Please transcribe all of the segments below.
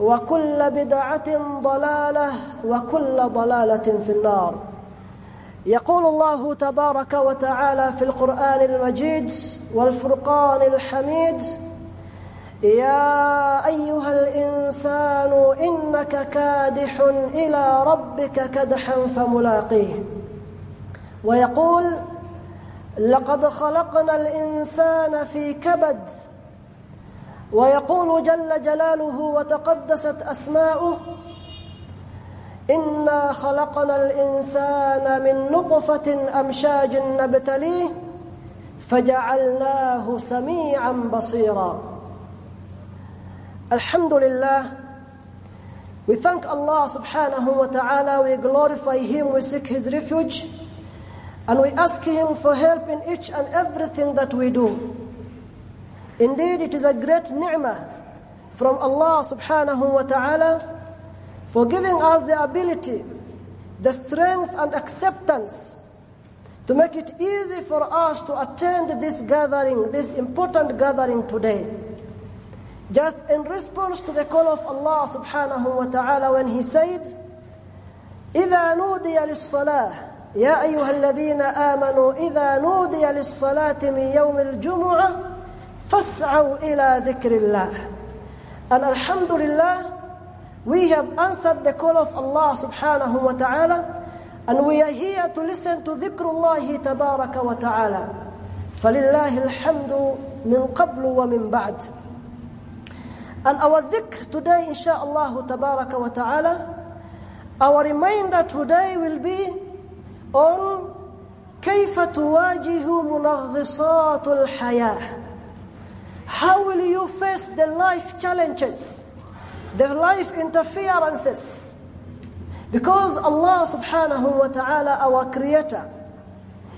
وكل بدعة ضلالة وكل ضلالة في النار. يقول الله تبارك وتعالى في القرآن المجيد والفرقان الحميد يا أيها الإنسان إنك كادح إلى ربك كدحا فملاقيه. ويقول لقد خلقنا الإنسان في كبد ويقول جل جلاله وتقدست أسماؤه إنا خلقنا الإنسان من نطفة أمشاج نبتليه فجعلناه سميعا بصيرا الحمد لله We thank Allah subhanahu wa ta'ala, we glorify Him, we seek His refuge, and we ask Him for help in each and everything that we do. Indeed, it is a great ni'mah from Allah subhanahu wa ta'ala for giving us the ability, the strength and acceptance to make it easy for us to attend this gathering, this important gathering today. Just in response to the call of Allah subhanahu wa ta'ala when He said, إِذَا نُودِيَ لِلصَّلَاةِ يَا أَيُّهَا الَّذِينَ آمَنُوا إِذَا نُودِيَ لِلصَّلَاةِ مِنْ يَوْمِ الْجُمُعَةِ فاسعوا إلى ذكر الله and alhamdulillah we have answered the call of Allah subhanahu wa ta'ala and we are here to listen to ذكر الله تبارك وتعالى فلله الحمد من قبل ومن بعد and our dhikr today inshallah تبارك وتعالى our reminder today will be on كيف تواجه منغصات الحياة How will you face the life challenges, the life interferences? Because Allah subhanahu wa ta'ala, our creator,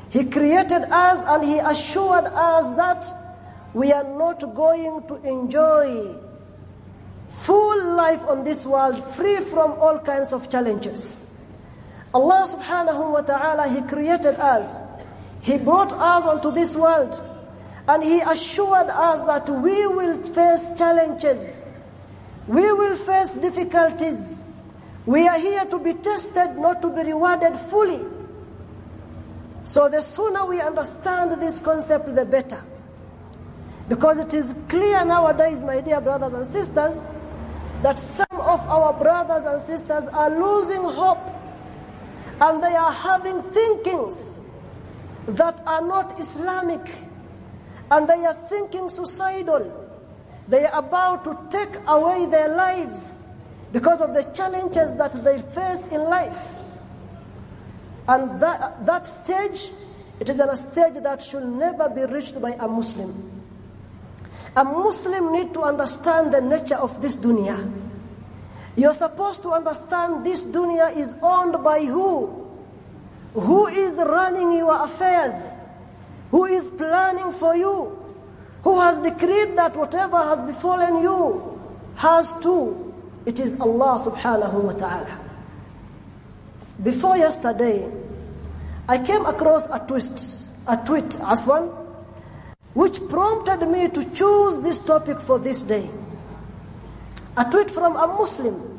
He created us and He assured us that we are not going to enjoy full life on this world free from all kinds of challenges. Allah subhanahu wa ta'ala, He created us. He brought us onto this world and He assured us that we will face challenges. We will face difficulties. We are here to be tested, not to be rewarded fully. So the sooner we understand this concept, the better. Because it is clear nowadays, my dear brothers and sisters, that some of our brothers and sisters are losing hope and they are having thinkings that are not Islamic and they are thinking suicidal. They are about to take away their lives because of the challenges that they face in life. And that, that stage, it is a stage that should never be reached by a Muslim. A Muslim need to understand the nature of this dunya. You're supposed to understand this dunya is owned by who? Who is running your affairs? Who is planning for you? Who has decreed that whatever has befallen you has to? It is Allah subhanahu wa ta'ala. Before yesterday, I came across a twist, a tweet, afwan, which prompted me to choose this topic for this day. A tweet from a Muslim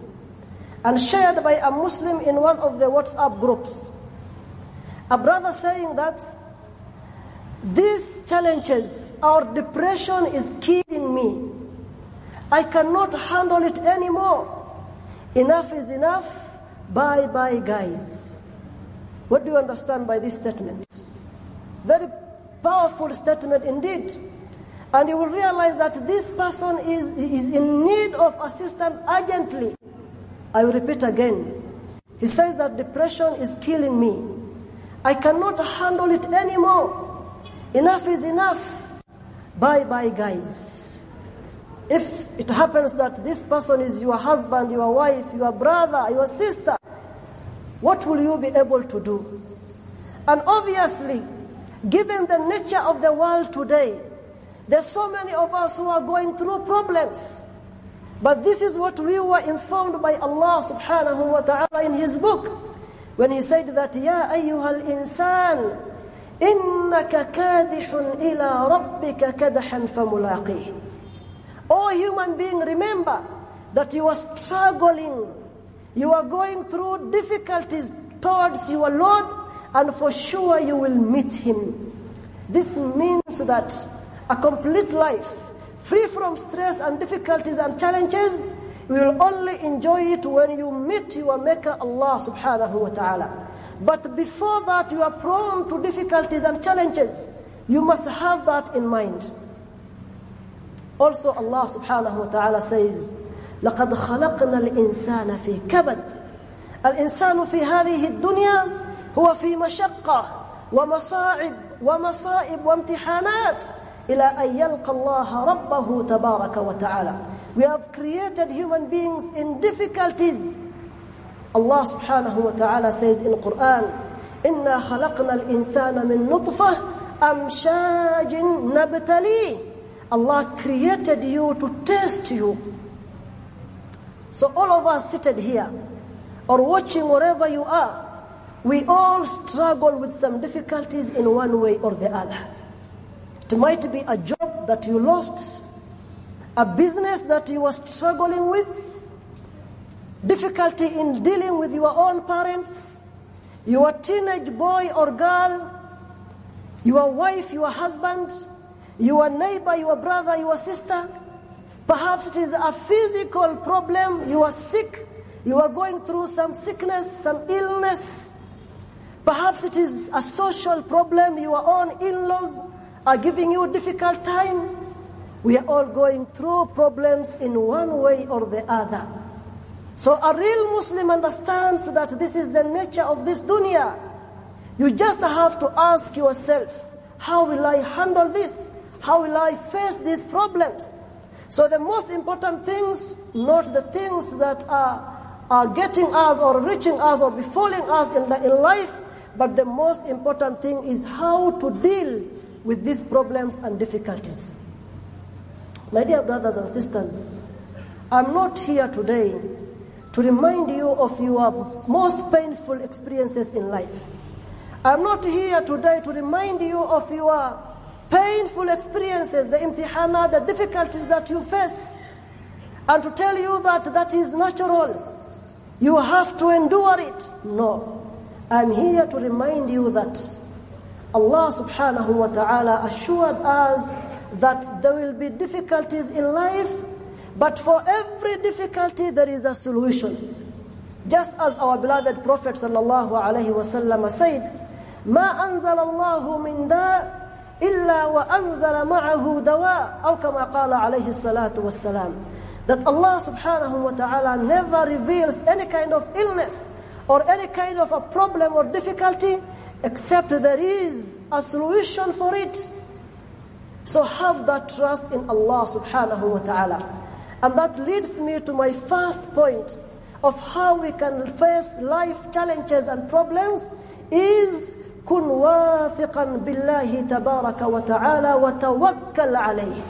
and shared by a Muslim in one of the WhatsApp groups. A brother saying that these challenges, our depression is killing me. I cannot handle it anymore. Enough is enough. Bye bye, guys. What do you understand by this statement? Very powerful statement indeed. And you will realize that this person is, is in need of assistance urgently. I will repeat again. He says that depression is killing me. I cannot handle it anymore. Enough is enough. Bye bye, guys. If it happens that this person is your husband, your wife, your brother, your sister, what will you be able to do? And obviously, given the nature of the world today, there's so many of us who are going through problems. But this is what we were informed by Allah subhanahu wa ta'ala in His book. When He said that, Ya ayyuhal insan, innaka kadihun ila rabbika kadahan famulaqih. O human being, remember that you are struggling. You are going through difficulties towards your Lord and for sure you will meet Him. This means that a complete life free from stress and difficulties and challenges, you will only enjoy it when you meet your Maker Allah subhanahu wa ta'ala. But before that, you are prone to difficulties and challenges. You must have that in mind. Also, Allah subhanahu wa ta'ala says, لقد خلقنا الإنسان في كبد الإنسان في هذه الدنيا هو في مشقة ومصاعب ومصائب وامتحانات إلى أن يلقى الله ربه تبارك وتعالى We have created human beings in difficulties. Allah subhanahu wa ta'ala says in Quran, "Inna khalaqna al-insana min nutfah amshajin nabtali." Allah created you to test you. So all of us seated here or watching wherever you are, we all struggle with some difficulties in one way or the other. It might be a job that you lost, a business that you were struggling with, difficulty in dealing with your own parents, your teenage boy or girl, your wife, your husband, your neighbor, your brother, your sister. Perhaps it is a physical problem, you are sick, you are going through some sickness, some illness. Perhaps it is a social problem, your own in-laws are giving you a difficult time. We are all going through problems in one way or the other. So a real Muslim understands that this is the nature of this dunya. You just have to ask yourself, how will I handle this? How will I face these problems? So the most important things, not the things that are, are getting us or reaching us or befalling us in, the, in life, but the most important thing is how to deal with these problems and difficulties. My dear brothers and sisters, I'm not here today to remind you of your most painful experiences in life. I'm not here today to remind you of your painful experiences, the imtihana, the difficulties that you face, and to tell you that that is natural. You have to endure it. No. I'm here to remind you that Allah subhanahu wa ta'ala assured us that there will be difficulties in life, but for every difficulty there is a solution. Just as our beloved Prophet sallallahu alaihi wasallam said, "Ma anzala Allahu min da' illa wa anzala ma'ahu dawa" or kama qala alayhi salatu wassalam. That Allah subhanahu wa ta'ala never reveals any kind of illness or any kind of a problem or difficulty except there is a solution for it. So have that trust in Allah subhanahu wa ta'ala. And that leads me to my first point of how we can face life challenges and problems is كن واثقا بالله تبارك وتعالى وتوكل عليه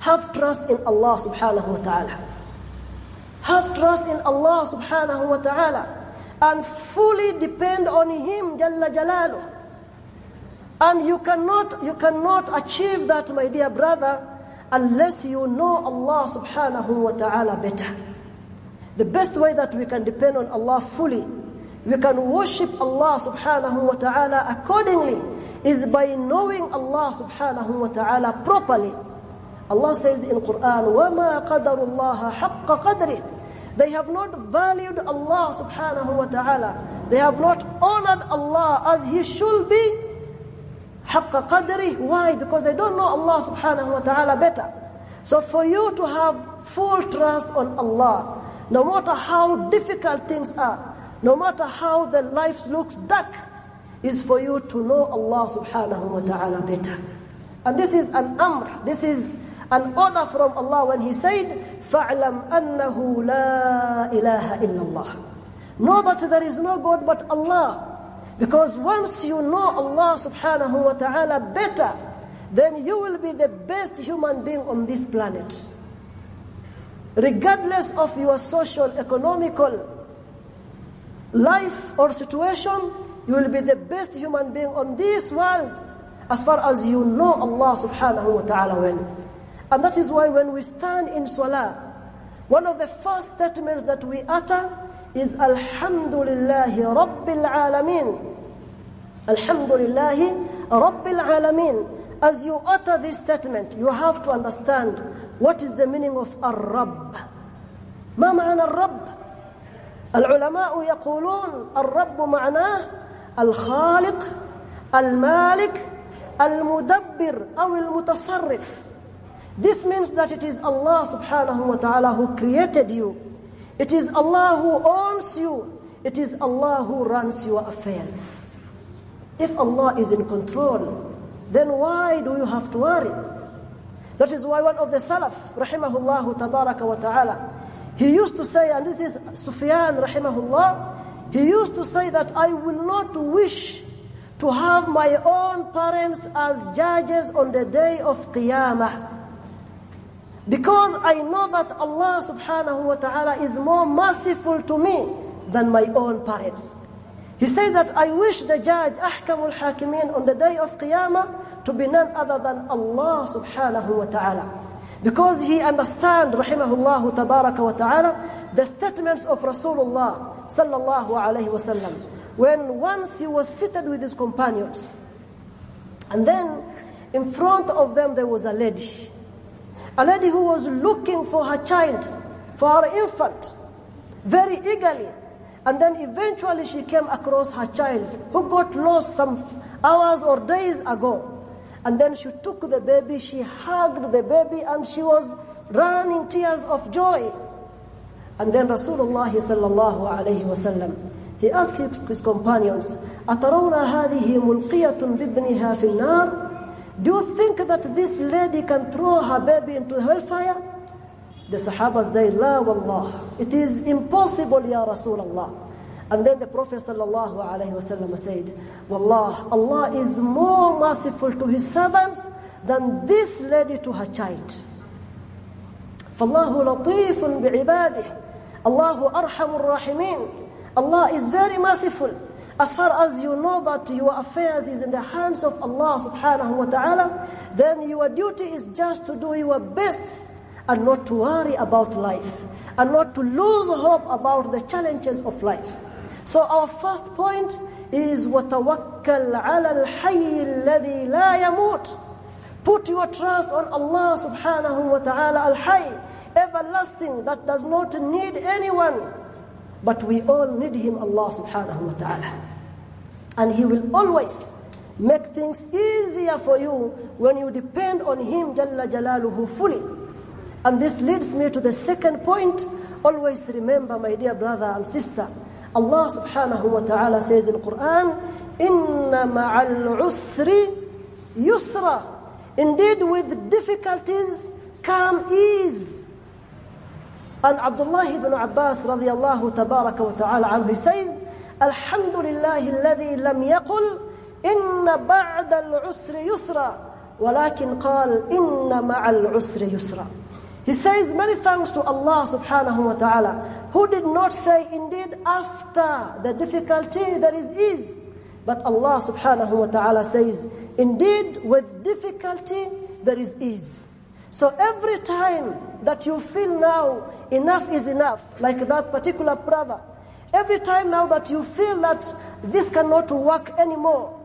have trust in Allah subhanahu wa ta'ala have trust in Allah subhanahu wa ta'ala and fully depend on him jalla jalaluh and you cannot you cannot achieve that my dear brother unless you know Allah subhanahu wa ta'ala better the best way that we can depend on Allah fully we can worship Allah subhanahu wa ta'ala accordingly is by knowing Allah subhanahu wa ta'ala properly. Allah says in Quran, وَمَا قَدَرُ اللَّهَ حَقَّ قَدْرِهِ They have not valued Allah subhanahu wa ta'ala. They have not honored Allah as He should be. haqqa qadri. Why? Because they don't know Allah subhanahu wa ta'ala better. So for you to have full trust on Allah no matter how difficult things are no matter how the life looks dark is for you to know Allah subhanahu wa ta'ala better. And this is an amr. This is an order from Allah when he said fa'lam annahu la ilaha illa Allah know that there is no god but Allah. Because once you know Allah subhanahu wa ta'ala better, then you will be the best human being on this planet. Regardless of your social, economical, life or situation, you will be the best human being on this world as far as you know Allah subhanahu wa ta'ala well. And that is why when we stand in salah, one of the first statements that we utter is Alhamdulillahi Rabbil Alameen. Alhamdulillahi Rabbil Alameen. As you utter this statement, you have to understand what is the meaning of Ar-Rabb. ما معنى الرب؟ العلماء يقولون الرب معناه الخالق المالك المدبر أو المتصرف This means that it is Allah subhanahu wa ta'ala who created you. It is Allah who owns you. It is Allah who runs your affairs. If Allah is in control, then why do you have to worry? That is why one of the Salaf, rahimahullah tabaraka wa ta'ala, he used to say, and this is Sufyan rahimahullah, he used to say that I will not wish to have my own parents as judges on the day of Qiyamah. Because I know that Allah subhanahu wa ta'ala is more merciful to me than my own parents. He says that I wish the judge, Ahkamul Hakimin, on the day of Qiyamah to be none other than Allah subhanahu wa ta'ala. Because he understand, rahimahullah tabaraka wa ta'ala, the statements of Rasulullah sallallahu alayhi wasallam. When once he was seated with his companions, and then in front of them there was a lady. A lady who was looking for her child, for her infant, very eagerly. And then eventually she came across her child who got lost some hours or days ago. And then she took the baby, she hugged the baby, and she was running tears of joy. And then Rasulullah sallallahu alayhi wasallam, he asked his companions, أَتَرَوْنَ هَذِهِ مُلْقِيَةٌ بِابْنِهَا فِي النَّارِ Do you think that this lady can throw her baby into the hellfire? The Sahabas say, La wallah. It is impossible, Ya Rasulullah. And then the Prophet sallallahu alaihi wasallam said, Wallah, Allah is more merciful to His servants than this lady to her child. فالله لطيف بعباده الله أرحم الراحمين Allah is very merciful as far as you know that your affairs is in the hands of Allah subhanahu wa ta'ala then your duty is just to do your best and not to worry about life and not to lose hope about the challenges of life so our first point is وَتَوَكَّلْ عَلَى الْحَيِّ الَّذِي لَا يَمُوتُ Put your trust on Allah subhanahu wa ta'ala al-hayy, everlasting, that does not need anyone. But we all need Him, Allah subhanahu wa ta'ala. And He will always make things easier for you when you depend on Him, Jalla Jalaluhu, fully. And this leads me to the second point. Always remember, my dear brother and sister, Allah subhanahu wa ta'ala says in Quran, Inna ma'al usri yusra. Indeed, with difficulties come ease. And Abdullah ibn Abbas radiallahu tabaraka wa ta'ala anhu says, الحمد لله الذي لم يقل إن بعد العسر يسرا ولكن قال إن مع العسر يسرا He says many thanks to Allah subhanahu wa ta'ala who did not say indeed after the difficulty there is ease but Allah subhanahu wa ta'ala says indeed with difficulty there is ease so every time that you feel now enough is enough like that particular brother every time now that you feel that this cannot work anymore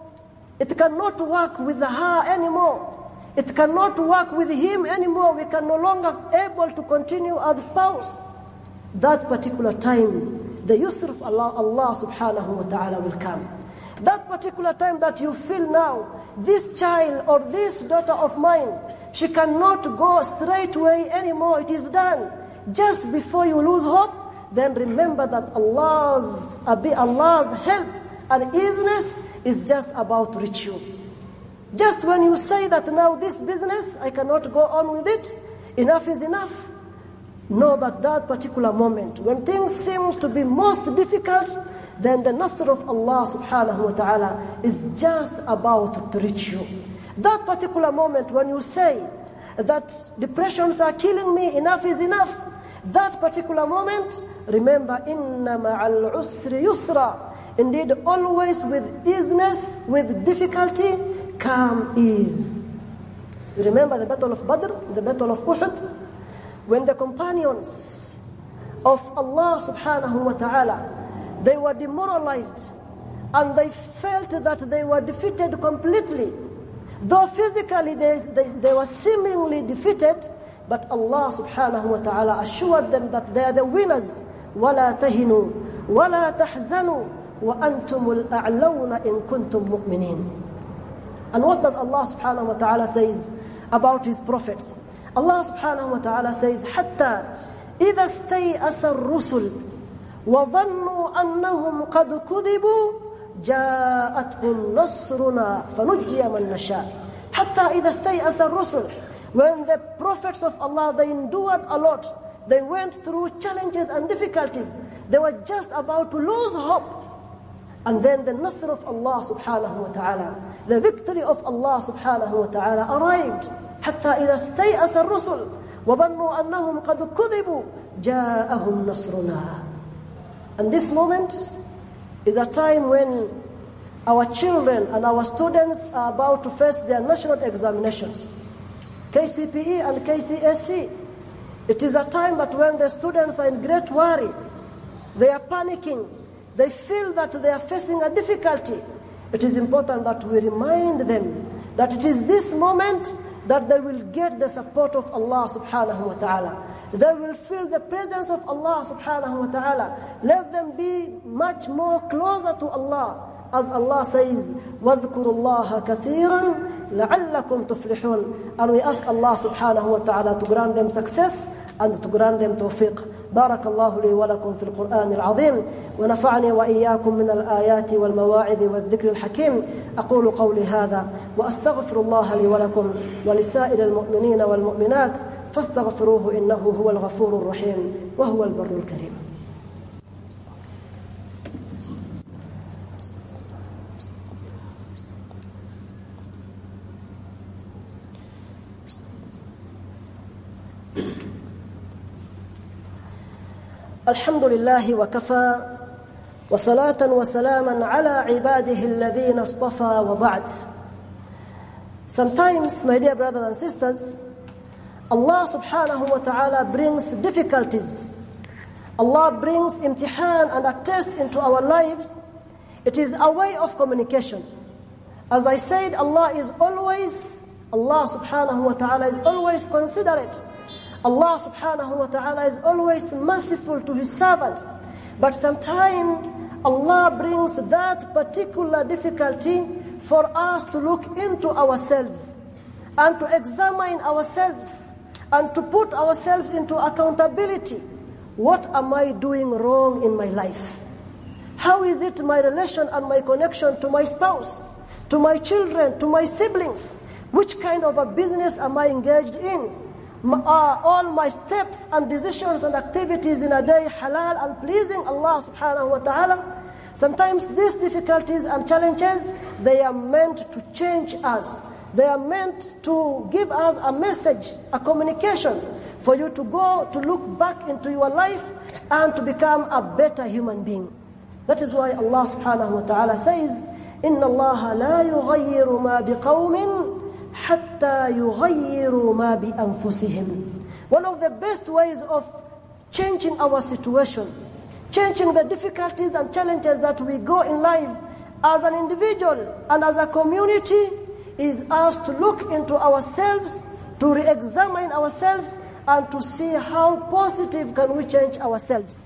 it cannot work with her anymore it cannot work with him anymore. We can no longer able to continue as spouse. That particular time, the yusr of Allah, Allah subhanahu wa ta'ala will come. That particular time that you feel now, this child or this daughter of mine, she cannot go straight away anymore. It is done. Just before you lose hope, then remember that Allah's, Allah's help and easiness is just about to reach you. Just when you say that now this business, I cannot go on with it, enough is enough. Know that that particular moment, when things seems to be most difficult, then the nasr of Allah subhanahu wa ta'ala is just about to reach you. That particular moment when you say that depressions are killing me, enough is enough. That particular moment, remember, inna ma'al usri yusra. Indeed, always with easiness, with difficulty, calm ease. Remember the battle of Badr, the battle of Uhud? When the companions of Allah subhanahu wa ta'ala, they were demoralized and they felt that they were defeated completely. Though physically they, they, they were seemingly defeated, but Allah subhanahu wa ta'ala assured them that they are the winners. وَلَا تَهِنُوا وَلَا تَحْزَنُوا وَأَنْتُمُ الْأَعْلَوْنَ إِن كُنْتُم مُؤْمِنِينَ And what does Allah subhanahu wa ta'ala says about His prophets? Allah subhanahu wa ta'ala says, حَتَّى إِذَا اسْتَيْأَسَ الرُّسُلُ وَظَنُّوا أَنَّهُمْ قَدْ كُذِبُوا جاءتهم نصرنا فنجي من نشاء حتى إذا استيأس الرسل when the prophets of Allah they endured a lot they went through challenges and difficulties they were just about to lose hope and then the nasr of Allah subhanahu wa ta'ala, the victory of Allah subhanahu wa ta'ala arrived. حتى إذا استيأس الرسل وظنوا أنهم قد كذبوا جاءهم نصرنا. And this moment is a time when our children and our students are about to face their national examinations. KCPE and KCSE. It is a time that when the students are in great worry, they are panicking, they feel that they are facing a difficulty. It is important that we remind them that it is this moment that they will get the support of Allah subhanahu wa ta'ala. They will feel the presence of Allah subhanahu wa ta'ala. Let them be much more closer to Allah. As Allah says, وَاذْكُرُوا اللَّهَ كَثِيرًا لَعَلَّكُمْ تُفْلِحُونَ. And we ask Allah subhanahu wa ta'ala to grant them success and to grant them tawfiq. بارك الله لي ولكم في القرآن العظيم. ونفعني وإياكم من الآيات والمواعظ والذكر الحكيم. أقول قولي هذا. وأستغفر الله لي ولكم ولسائر المؤمنين والمؤمنات. فاستغفروه إنه هو الغفور الرحيم. وهو البر الكريم. الحمد لله وكفى وصلاة وسلاما على عباده الذين اصطفى وبعد Sometimes, my dear brothers and sisters, Allah subhanahu wa ta'ala brings difficulties. Allah brings imtihan and a test into our lives. It is a way of communication. As I said, Allah is always, Allah subhanahu wa ta'ala is always considerate. Allah subhanahu wa ta'ala is always merciful to His servants. But sometimes Allah brings that particular difficulty for us to look into ourselves and to examine ourselves and to put ourselves into accountability. What am I doing wrong in my life? How is it my relation and my connection to my spouse, to my children, to my siblings? Which kind of a business am I engaged in? Are all my steps and decisions and activities in a day halal and pleasing Allah subhanahu wa ta'ala? Sometimes these difficulties and challenges, they are meant to change us. They are meant to give us a message, a communication, for you to go to look back into your life and to become a better human being. That is why Allah subhanahu wa ta'ala says, إِنَّ اللَّهَ لَا يُغَيِّرُ مَا بِقَوْمٍ حَتَّى يُغَيِّرُوا مَا بِأَنفُسِهِمْ One of the best ways of changing our situation, changing the difficulties and challenges that we go in life as an individual and as a community is us to look into ourselves, to re-examine ourselves and to see how positive can we change ourselves.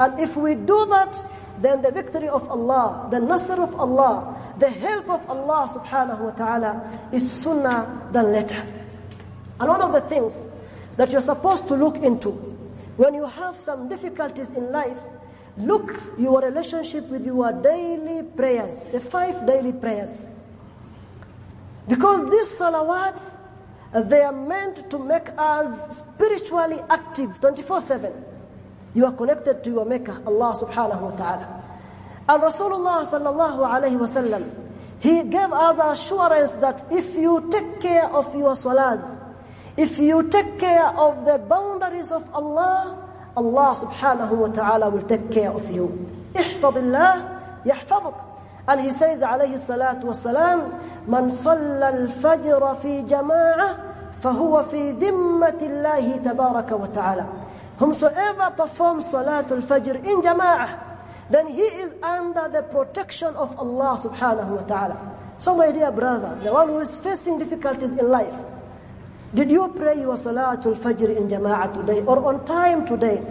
And if we do that, then the victory of Allah, the nasr of Allah, the help of Allah subhanahu wa ta'ala is sooner than later. And one of the things that you're supposed to look into when you have some difficulties in life, look your relationship with your daily prayers, the five daily prayers. Because these salawats, they are meant to make us spiritually active 24-7. You are connected to your Maker, Allah subhanahu wa ta'ala. And Rasulullah sallallahu alayhi wa sallam, he gave us assurance that if you take care of your salahs, if you take care of the boundaries of Allah, Allah subhanahu wa ta'ala will take care of you. احفظ الله يحفظك. And he says عليه الصلاة والسلام من صلى الفجر في جماعة فهو في ذمة الله تبارك وتعالى Whomsoever performs Salatul Fajr in Jama'ah, then he is under the protection of Allah subhanahu wa ta'ala. So my dear brother, the one who is facing difficulties in life, did you pray your Salatul Fajr in Jama'ah today or on time today?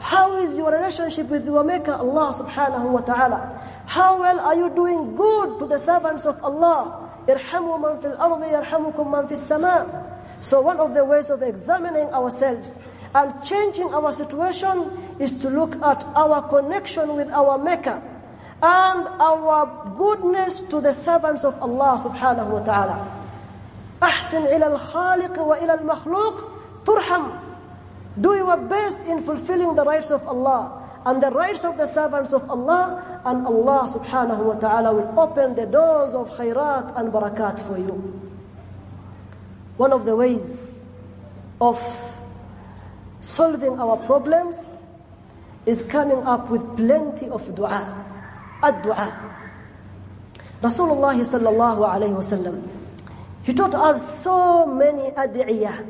How is your relationship with your Maker Allah subhanahu wa ta'ala? How well are you doing good to the servants of Allah? Irhamu man fil ardi yarhamukum man fis sama. So one of the ways of examining ourselves and changing our situation is to look at our connection with our Maker and our goodness to the servants of Allah subhanahu wa ta'ala. أحسن إلى الخالق وإلى المخلوق ترحم. Do your best in fulfilling the rights of Allah and the rights of the servants of Allah and Allah subhanahu wa ta'ala will open the doors of khairat and barakat for you. One of the ways of solving our problems is coming up with plenty of dua. Ad-dua. Rasulullah sallallahu alayhi wasallam. He taught us so many ad'iyah.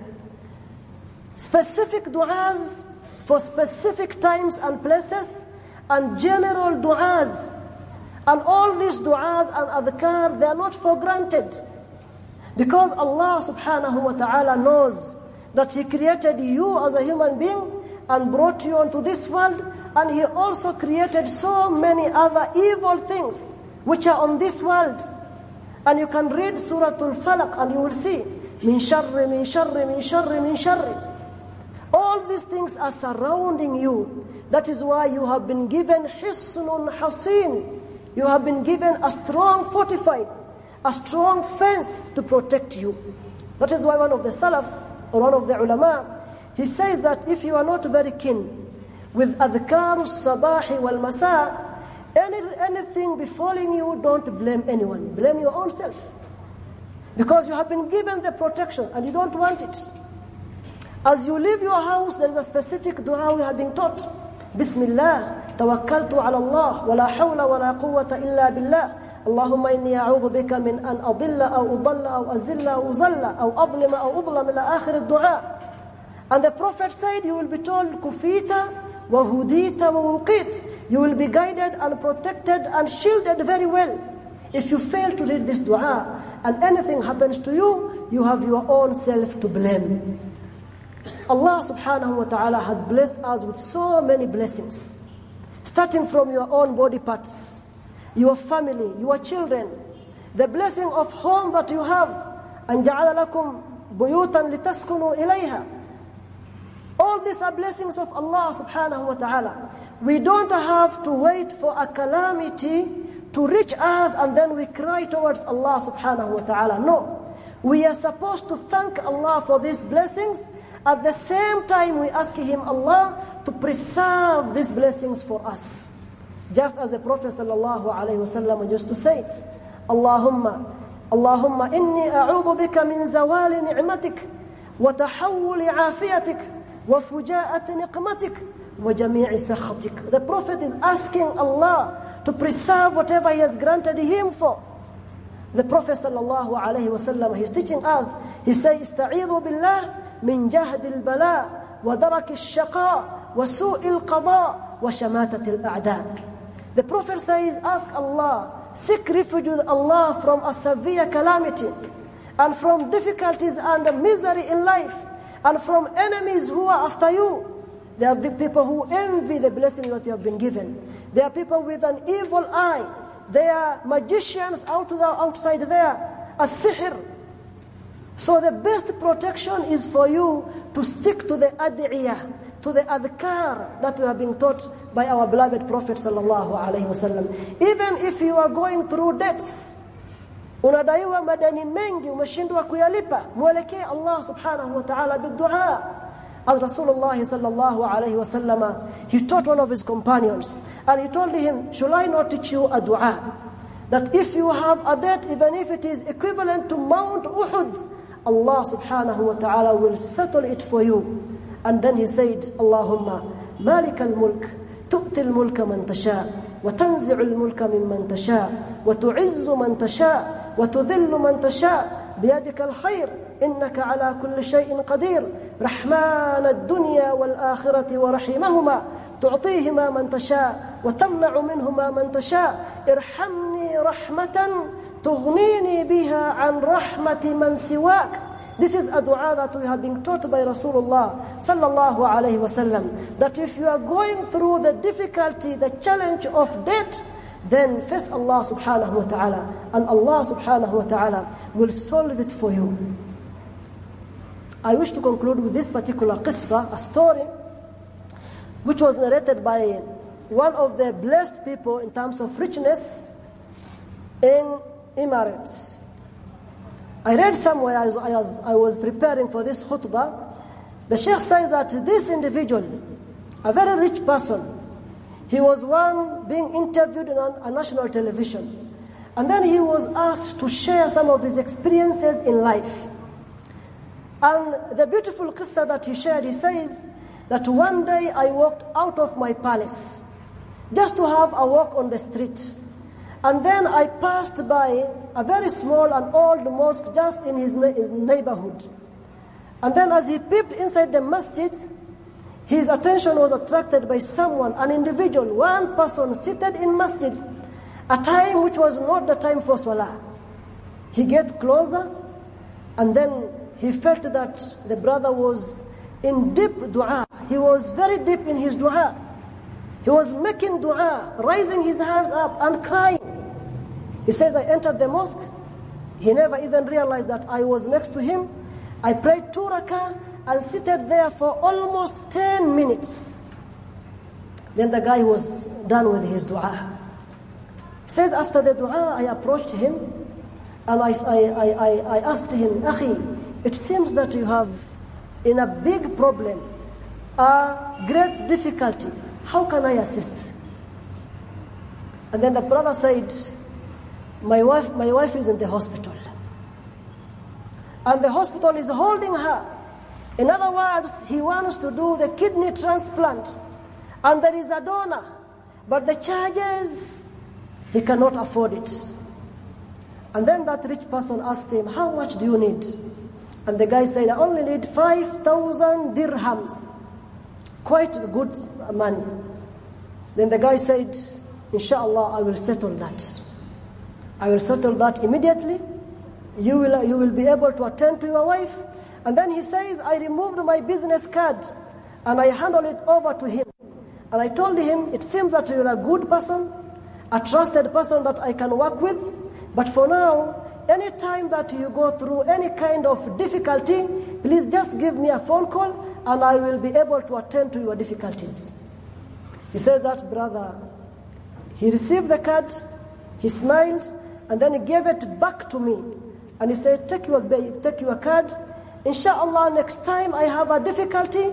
Specific du'as for specific times and places and general du'as. And all these du'as and adhkar, they are not for granted. Because Allah subhanahu wa ta'ala knows that He created you as a human being and brought you onto this world and He also created so many other evil things which are on this world. And you can read Surah Al-Falaq and you will see min sharri, min sharri, min sharri, min sharri. All these things are surrounding you. That is why you have been given hisnun hasin. You have been given a strong fortified, a strong fence to protect you. That is why one of the Salaf, or one of the ulama, he says that if you are not very keen with adhkar sabahi wal masa, any, anything befalling you, don't blame anyone. Blame your own self. Because you have been given the protection and you don't want it. As you leave your house, there is a specific dua we have been taught. Bismillah, tawakkaltu ala Allah, wa la hawla wa la quwwata illa billah. اللهم إني أعوذ بك من أن أضل أو أضل أو أزل أو أزل أو أظلم أو أظلم إلى آخر الدعاء And the Prophet said, you will be told, كفيت وهديت ووقيت. You will be guided and protected and shielded very well. If you fail to read this dua and anything happens to you, you have your own self to blame. Allah subhanahu wa ta'ala has blessed us with so many blessings. Starting from your own body parts, your family, your children, the blessing of home that you have, and ja'ala lakum buyutan litaskunu ilayha. All these are blessings of Allah subhanahu wa ta'ala. We don't have to wait for a calamity to reach us and then we cry towards Allah subhanahu wa ta'ala. No. We are supposed to thank Allah for these blessings. At the same time, we ask Him, Allah, to preserve these blessings for us. Just as the Prophet sallallahu alaihi wasallam used to say, Allahumma, Allahumma inni a'udhu bika min zawal ni'matik, wa tahawuli afiyatik, wa fujaati niqmatik, wa jami'i sakhatik. The Prophet is asking Allah to preserve whatever He has granted him for. The Prophet sallallahu alaihi wasallam is teaching us he says ista'idhu billah min jahd al-bala wa darak ash-shaqa wa su' al-qada wa shamatat al-a'da the Prophet says, ask Allah, seek refuge with Allah from a severe calamity and from difficulties and misery in life and from enemies who are after you. There are the people who envy the blessing that you have been given. There are people with an evil eye. There are magicians out there, outside there, a sihr. So the best protection is for you to stick to the ad'iyah, to the adhkar that we have been taught by our beloved Prophet sallallahu Even if you are going through debts, unadaiwa madeni mengi umeshindwa kuyalipa, mwelekee Allah subhanahu wa ta'ala bidua. As Rasulullah sallallahu alaihi wasallam, he taught one of his companions, and he told him, "Shall I not teach you a dua?" That if you have a debt, even if it is equivalent to Mount Uhud, Allah subhanahu wa ta'ala will settle it for you. And then he said, Allahumma, malik al-mulk, تؤتي الملك من تشاء وتنزع الملك ممن تشاء وتعز من تشاء وتذل من تشاء. بيدك الخير إنك على كل شيء قدير. رحمن الدنيا والآخرة ورحيمهما تعطيهما من تشاء وتمنع منهما من تشاء. ارحمني رحمة تغنيني بها عن رحمة من سواك. This is a dua that we have been taught by Rasulullah sallallahu alayhi wasallam that if you are going through the difficulty, the challenge of debt, then face Allah subhanahu wa ta'ala and Allah subhanahu wa ta'ala will solve it for you. I wish to conclude with this particular qissa, a story which was narrated by one of the blessed people in terms of richness in Emirates. I read somewhere as I was, I was preparing for this khutbah, the Sheikh says that this individual, a very rich person, he was one being interviewed on a national television. And then he was asked to share some of his experiences in life. And the beautiful qissa that he shared, he says that one day I walked out of my palace just to have a walk on the street. And then I passed by a very small and old mosque just in his, his neighborhood. And then as he peeped inside the masjid, his attention was attracted by someone, an individual, one person seated in masjid, a time which was not the time for salah. He get closer and then he felt that the brother was in deep dua. He was very deep in his dua. He was making dua, raising his hands up and crying. He says, I entered the mosque. He never even realized that I was next to him. I prayed two rakah and seated there for almost 10 minutes. Then the guy was done with his dua. He says, after the dua, I approached him and I, I, I, I asked him, Akhi, it seems that you have in a big problem, a great difficulty. How can I assist? And then the brother said, my wife, my wife is in the hospital. And the hospital is holding her. In other words, he wants to do the kidney transplant. And there is a donor. But the charges, he cannot afford it. And then that rich person asked him, how much do you need? And the guy said, I only need 5,000 dirhams. Quite good money. Then the guy said, Inshallah, I will settle that. I will settle that immediately. You will, you will be able to attend to your wife and then he says, I removed my business card and I handed it over to him. And I told him, it seems that you're a good person, a trusted person that I can work with. But for now, any time that you go through any kind of difficulty, please just give me a phone call and I will be able to attend to your difficulties. He said that brother, he received the card, he smiled, and then he gave it back to me. And he said, take your, take your card. Inshallah, next time I have a difficulty,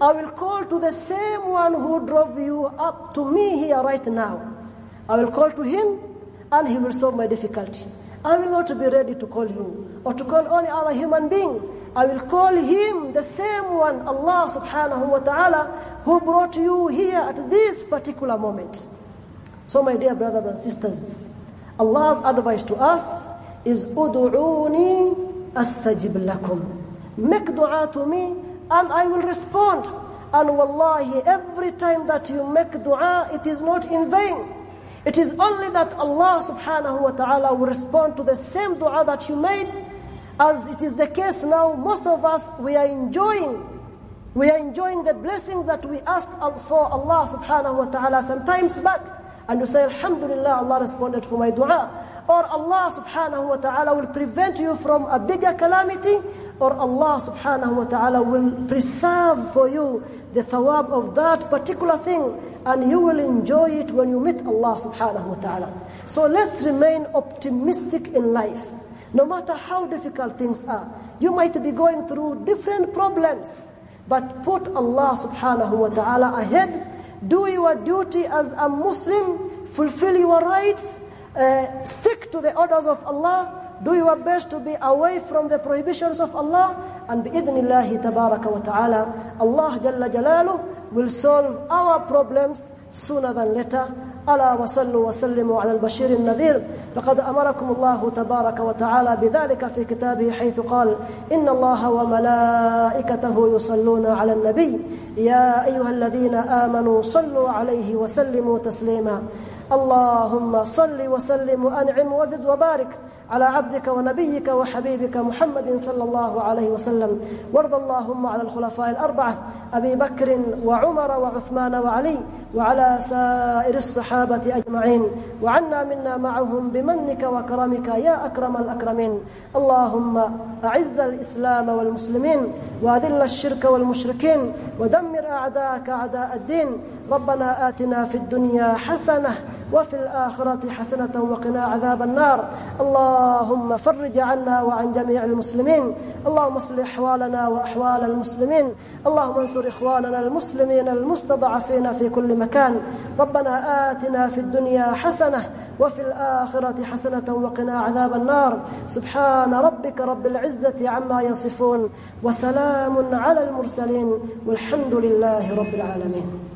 I will call to the same one who drove you up to me here right now. I will call to him and he will solve my difficulty. I will not be ready to call you or to call any other human being. I will call him, the same one, Allah subhanahu wa ta'ala, who brought you here at this particular moment. So my dear brothers and sisters, Allah's advice to us is Udu'uni astajib lakum. Make dua to me and I will respond. And wallahi, every time that you make dua, it is not in vain. It is only that Allah subhanahu wa ta'ala will respond to the same dua that you made. As it is the case now, most of us, we are enjoying we are enjoying the blessings that we asked for Allah subhanahu wa ta'ala sometimes back. And you say, Alhamdulillah, Allah responded for my dua or Allah subhanahu wa ta'ala will prevent you from a bigger calamity, or Allah subhanahu wa ta'ala will preserve for you the thawab of that particular thing, and you will enjoy it when you meet Allah subhanahu wa ta'ala. So let's remain optimistic in life. No matter how difficult things are, you might be going through different problems, but put Allah subhanahu wa ta'ala ahead. Do your duty as a Muslim, fulfill your rights, uh, stick to the orders of Allah, do your best to be away from the prohibitions of Allah, and bi'idhnillahi tabaraka wa ta'ala, Allah Jalla Jalaluh will solve our problems sooner than later. ألا وصلوا وسلموا على البشير النذير. فقد أمركم الله تبارك وتعالى بذلك في كتابه حيث قال إن الله وملائكته يصلون على النبي. يا أيها الذين آمنوا صلوا عليه وسلموا تسليما. اللهم صل وسلم وأنعم وزد وبارك على عبدك ونبيك وحبيبك محمد صلى الله عليه وسلم. وارض اللهم على الخلفاء الأربعة أبي بكر وعمر وعثمان وعلي وعلى سائر الصحابة أجمعين. وعنا منا معهم بمنك وكرمك يا أكرم الأكرمين. اللهم أعز الإسلام والمسلمين وأذل الشرك والمشركين ودمر أعداءك أعداء الدين ربنا آتنا في الدنيا حسنة وفي الآخرة حسنة وقنا عذاب النار. اللهم فرج عنا وعن جميع المسلمين. اللهم اصلح أحوالنا وأحوال المسلمين. اللهم انصر إخواننا المسلمين المستضعفين في كل مكان. ربنا آتنا في الدنيا حسنة وفي الآخرة حسنة وقنا عذاب النار. سبحان ربك رب العزة عما يصفون وسلام على المرسلين والحمد لله رب العالمين.